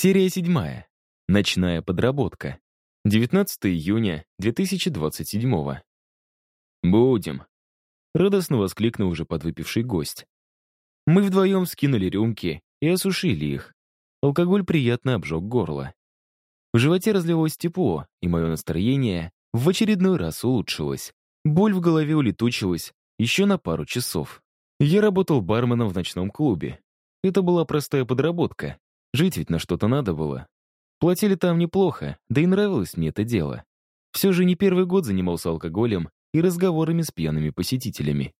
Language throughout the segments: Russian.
Серия седьмая. Ночная подработка. 19 июня 2027 «Будем!» — радостно воскликнул уже подвыпивший гость. Мы вдвоем скинули рюмки и осушили их. Алкоголь приятно обжег горло. В животе разлилось тепло, и мое настроение в очередной раз улучшилось. Боль в голове улетучилась еще на пару часов. Я работал барменом в ночном клубе. Это была простая подработка. Жить ведь на что-то надо было. Платили там неплохо, да и нравилось мне это дело. Все же не первый год занимался алкоголем и разговорами с пьяными посетителями.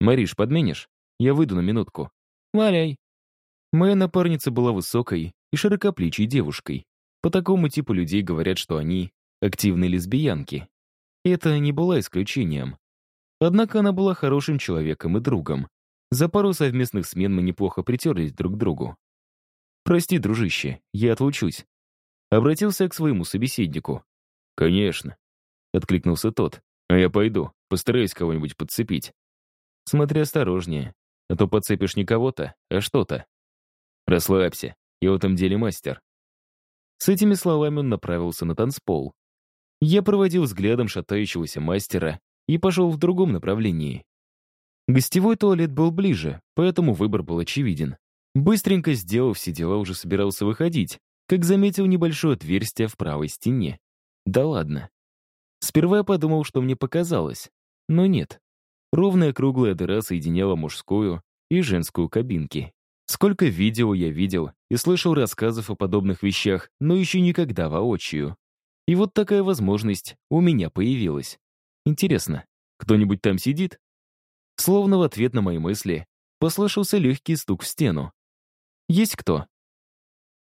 «Мариш, подменишь? Я выйду на минутку». «Валяй». Моя напарница была высокой и широкоплечей девушкой. По такому типу людей говорят, что они активные лесбиянки. Это не было исключением. Однако она была хорошим человеком и другом. За пару совместных смен мы неплохо притерлись друг к другу. «Прости, дружище, я отлучусь». Обратился к своему собеседнику. «Конечно», — откликнулся тот. «А я пойду, постараюсь кого-нибудь подцепить». «Смотри осторожнее, а то подцепишь не кого-то, а что-то». «Расслабься, я в этом деле мастер». С этими словами он направился на танцпол. Я проводил взглядом шатающегося мастера и пошел в другом направлении. Гостевой туалет был ближе, поэтому выбор был очевиден. Быстренько сделав все дела, уже собирался выходить, как заметил небольшое отверстие в правой стене. Да ладно. Сперва я подумал, что мне показалось, но нет. Ровная круглая дыра соединяла мужскую и женскую кабинки. Сколько видео я видел и слышал рассказов о подобных вещах, но еще никогда воочию. И вот такая возможность у меня появилась. Интересно, кто-нибудь там сидит? Словно в ответ на мои мысли послышался легкий стук в стену. Есть кто?»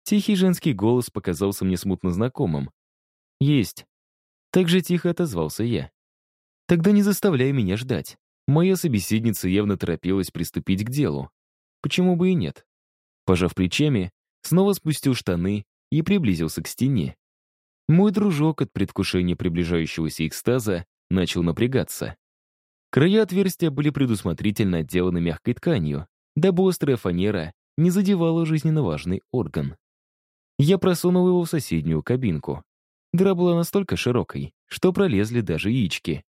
Тихий женский голос показался мне смутно знакомым. «Есть». Так же тихо отозвался я. «Тогда не заставляй меня ждать. Моя собеседница явно торопилась приступить к делу. Почему бы и нет?» Пожав плечами, снова спустил штаны и приблизился к стене. Мой дружок от предвкушения приближающегося экстаза начал напрягаться. Края отверстия были предусмотрительно отделаны мягкой тканью, дабы острая фанера не задевала жизненно важный орган. Я просунул его в соседнюю кабинку. Дыра была настолько широкой, что пролезли даже яички.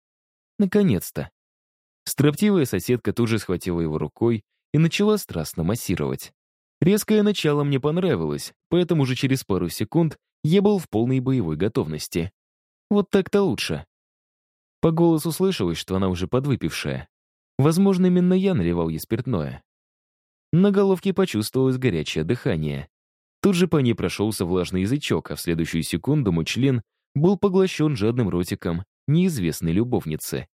Наконец-то. Строптивая соседка тут же схватила его рукой и начала страстно массировать. Резкое начало мне понравилось, поэтому уже через пару секунд я был в полной боевой готовности. Вот так-то лучше. По голосу слышалось, что она уже подвыпившая. Возможно, именно я наливал ей спиртное. На головке почувствовалось горячее дыхание. Тут же по ней прошелся влажный язычок, а в следующую секунду мой член был поглощен жадным ротиком неизвестной любовницы.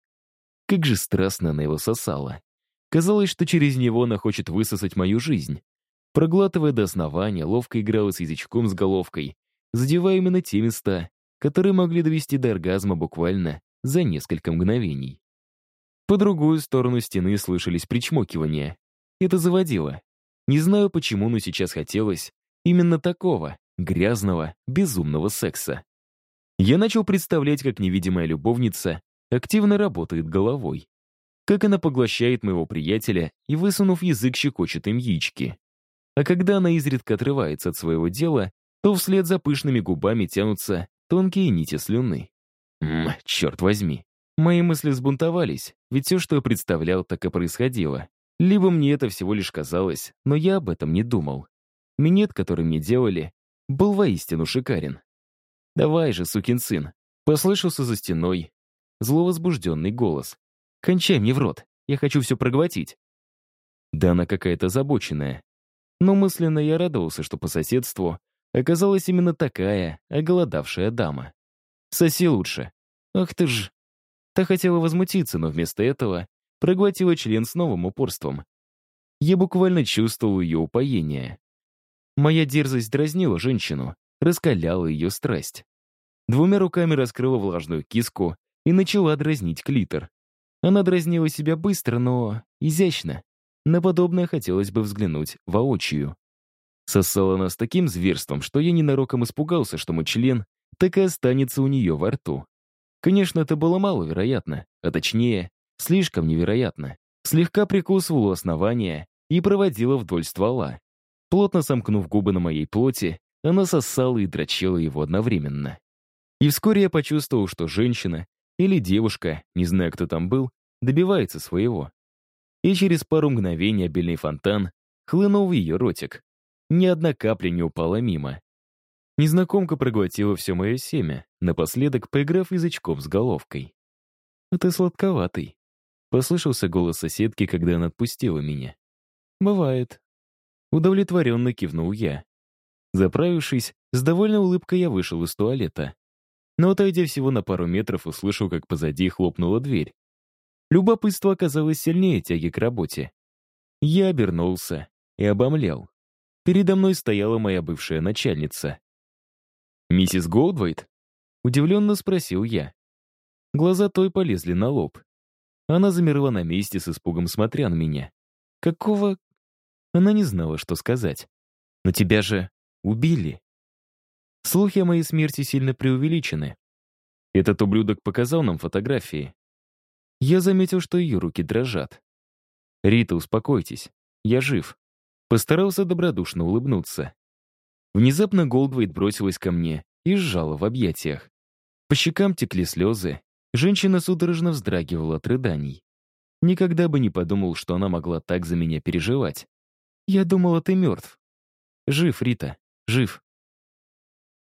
Как же страстно она его сосала. Казалось, что через него она хочет высосать мою жизнь. Проглатывая до основания, ловко играла с язычком с головкой, задевая именно те места, которые могли довести до оргазма буквально за несколько мгновений. По другую сторону стены слышались причмокивания. Это заводило. Не знаю почему, но сейчас хотелось именно такого, грязного, безумного секса. Я начал представлять, как невидимая любовница активно работает головой. Как она поглощает моего приятеля и, высунув язык, щекочет им яички. А когда она изредка отрывается от своего дела, то вслед за пышными губами тянутся тонкие нити слюны. Ммм, черт возьми. Мои мысли сбунтовались, ведь все, что я представлял, так и происходило. Либо мне это всего лишь казалось, но я об этом не думал. Минет, который мне делали, был воистину шикарен. «Давай же, сукин сын!» Послышался за стеной зловозбужденный голос. «Кончай мне в рот, я хочу все проглотить». Да она какая-то озабоченная. Но мысленно я радовался, что по соседству оказалась именно такая оголодавшая дама. «Соси лучше». «Ах ты ж...» Та хотела возмутиться, но вместо этого проглотила член с новым упорством. Я буквально чувствовал ее упоение. Моя дерзость дразнила женщину, раскаляла ее страсть. Двумя руками раскрыла влажную киску и начала дразнить клитор. Она дразнила себя быстро, но изящно. На подобное хотелось бы взглянуть воочию. Сосала она с таким зверством, что я ненароком испугался, что мой член так и останется у нее во рту. Конечно, это было маловероятно, а точнее, Слишком невероятно. Слегка прикусывала основание и проводила вдоль ствола. Плотно сомкнув губы на моей плоти, она сосала и дрочила его одновременно. И вскоре я почувствовал, что женщина или девушка, не знаю, кто там был, добивается своего. И через пару мгновений обильный фонтан хлынул в ее ротик. Ни одна капля не упала мимо. Незнакомка проглотила все мое семя, напоследок поиграв язычком с головкой. «А ты сладковатый», — послышался голос соседки, когда она отпустила меня. «Бывает». Удовлетворенно кивнул я. Заправившись, с довольной улыбкой я вышел из туалета. Но отойдя всего на пару метров, услышал, как позади хлопнула дверь. Любопытство оказалось сильнее тяги к работе. Я обернулся и обомлел. Передо мной стояла моя бывшая начальница. «Миссис Голдвайт?» — удивленно спросил я. Глаза той полезли на лоб. Она замерла на месте с испугом, смотря на меня. «Какого...» Она не знала, что сказать. «Но тебя же убили». Слухи о моей смерти сильно преувеличены. Этот ублюдок показал нам фотографии. Я заметил, что ее руки дрожат. «Рита, успокойтесь. Я жив». Постарался добродушно улыбнуться. Внезапно Голдвейт бросилась ко мне и сжала в объятиях. По щекам текли слезы, женщина судорожно вздрагивала от рыданий. Никогда бы не подумал, что она могла так за меня переживать. «Я думала, ты мертв». «Жив, Рита, жив».